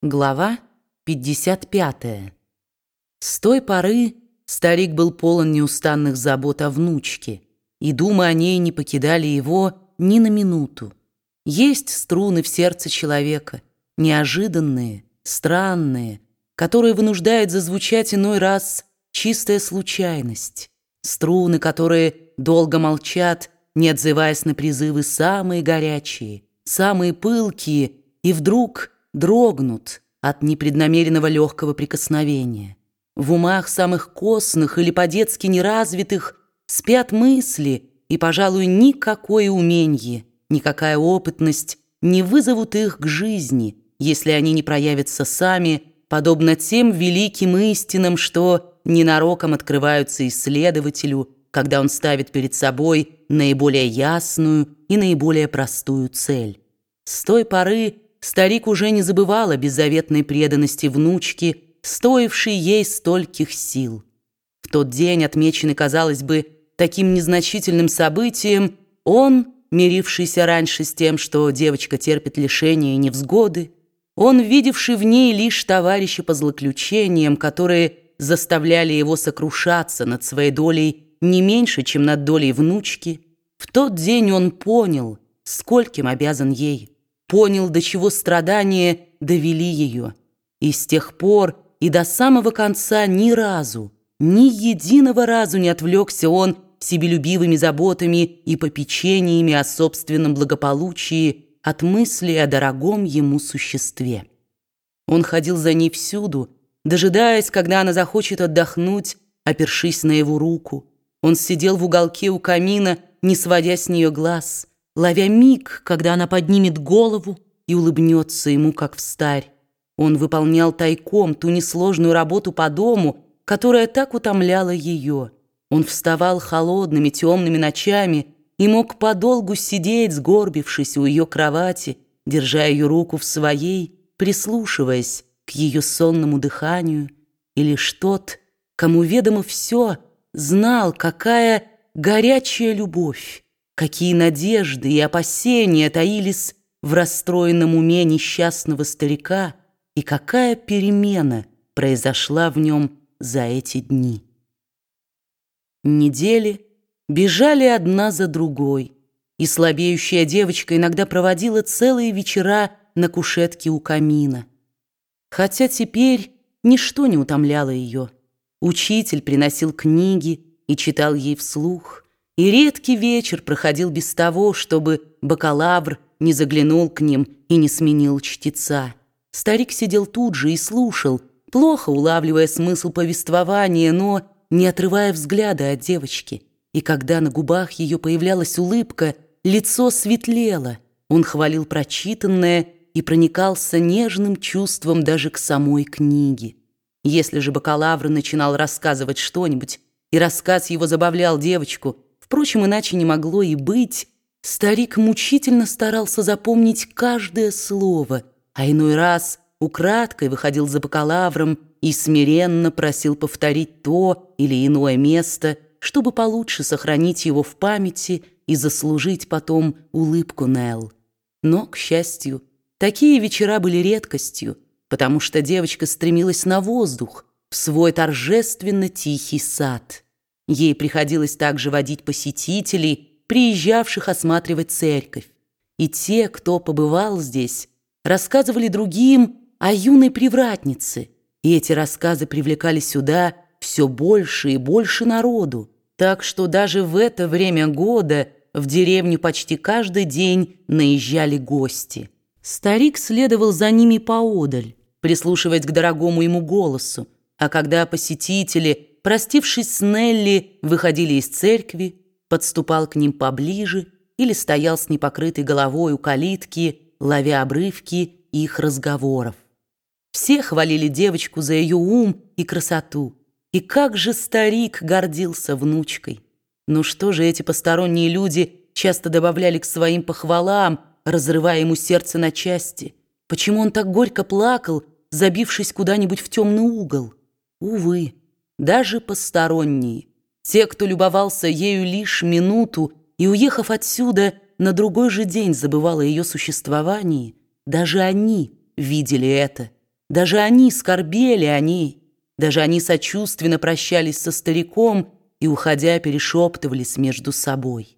Глава 55. С той поры старик был полон неустанных забот о внучке, и думы о ней не покидали его ни на минуту. Есть струны в сердце человека, неожиданные, странные, которые вынуждают зазвучать иной раз чистая случайность, струны, которые долго молчат, не отзываясь на призывы самые горячие, самые пылкие, и вдруг дрогнут от непреднамеренного легкого прикосновения. В умах самых костных или по-детски неразвитых спят мысли, и, пожалуй, никакое уменье, никакая опытность не вызовут их к жизни, если они не проявятся сами, подобно тем великим истинам, что ненароком открываются исследователю, когда он ставит перед собой наиболее ясную и наиболее простую цель. С той поры старик уже не забывал о беззаветной преданности внучки, стоившей ей стольких сил. В тот день, отмеченный, казалось бы, таким незначительным событием, он, мирившийся раньше с тем, что девочка терпит лишения и невзгоды, он, видевший в ней лишь товарища по злоключениям, которые заставляли его сокрушаться над своей долей не меньше, чем над долей внучки, в тот день он понял, скольким обязан ей понял, до чего страдания довели ее. И с тех пор и до самого конца ни разу, ни единого разу не отвлекся он себелюбивыми заботами и попечениями о собственном благополучии от мысли о дорогом ему существе. Он ходил за ней всюду, дожидаясь, когда она захочет отдохнуть, опершись на его руку. Он сидел в уголке у камина, не сводя с нее глаз – ловя миг, когда она поднимет голову и улыбнется ему, как встарь. Он выполнял тайком ту несложную работу по дому, которая так утомляла ее. Он вставал холодными темными ночами и мог подолгу сидеть, сгорбившись у ее кровати, держа ее руку в своей, прислушиваясь к ее сонному дыханию, и лишь тот, кому ведомо все, знал, какая горячая любовь, Какие надежды и опасения таились в расстроенном уме несчастного старика, и какая перемена произошла в нем за эти дни. Недели бежали одна за другой, и слабеющая девочка иногда проводила целые вечера на кушетке у камина. Хотя теперь ничто не утомляло ее. Учитель приносил книги и читал ей вслух – и редкий вечер проходил без того, чтобы бакалавр не заглянул к ним и не сменил чтеца. Старик сидел тут же и слушал, плохо улавливая смысл повествования, но не отрывая взгляда от девочки. И когда на губах ее появлялась улыбка, лицо светлело. Он хвалил прочитанное и проникался нежным чувством даже к самой книге. Если же бакалавр начинал рассказывать что-нибудь, и рассказ его забавлял девочку – Впрочем, иначе не могло и быть. Старик мучительно старался запомнить каждое слово, а иной раз украдкой выходил за бакалавром и смиренно просил повторить то или иное место, чтобы получше сохранить его в памяти и заслужить потом улыбку Нелл. Но, к счастью, такие вечера были редкостью, потому что девочка стремилась на воздух, в свой торжественно тихий сад. Ей приходилось также водить посетителей, приезжавших осматривать церковь. И те, кто побывал здесь, рассказывали другим о юной привратнице, и эти рассказы привлекали сюда все больше и больше народу, так что даже в это время года в деревню почти каждый день наезжали гости. Старик следовал за ними поодаль, прислушиваясь к дорогому ему голосу, а когда посетители – простившись с Нелли, выходили из церкви, подступал к ним поближе или стоял с непокрытой головой у калитки, ловя обрывки их разговоров. Все хвалили девочку за ее ум и красоту. И как же старик гордился внучкой. Ну что же эти посторонние люди часто добавляли к своим похвалам, разрывая ему сердце на части? Почему он так горько плакал, забившись куда-нибудь в темный угол? Увы даже посторонние, те, кто любовался ею лишь минуту и, уехав отсюда, на другой же день забывал о ее существовании, даже они видели это. Даже они скорбели о ней, даже они сочувственно прощались со стариком и, уходя, перешептывались между собой.